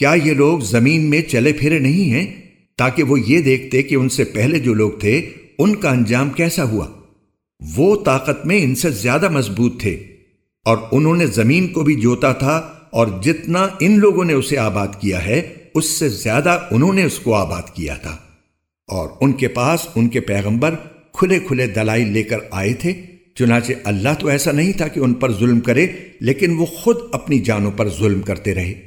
کیا یہ لوگ زمین میں چلے پھرے نہیں ہیں تاکہ وہ یہ دیکھتے کہ ان سے پہلے جو لوگ تھے، ان کا انجام کیسا ہوا؟ وہ طاقت میں ان سے زیادہ مضبوط تھے اور انہوں نے زمین کو بھی جوتا تھا اور جتنا ان لوگوں نے اسے آباد کیا ہے، اس سے زیادہ انہوں نے اس کو آباد کیا تھا۔ اور ان کے پاس ان کے پیغمبر کھلے کھلے دلائی لے کر آئے تھے، چنانچہ اللہ تو ایسا نہیں تھا کہ ان پر ظلم کرے، لیکن وہ خود اپنی جانوں پر ظلم کرتے رہے۔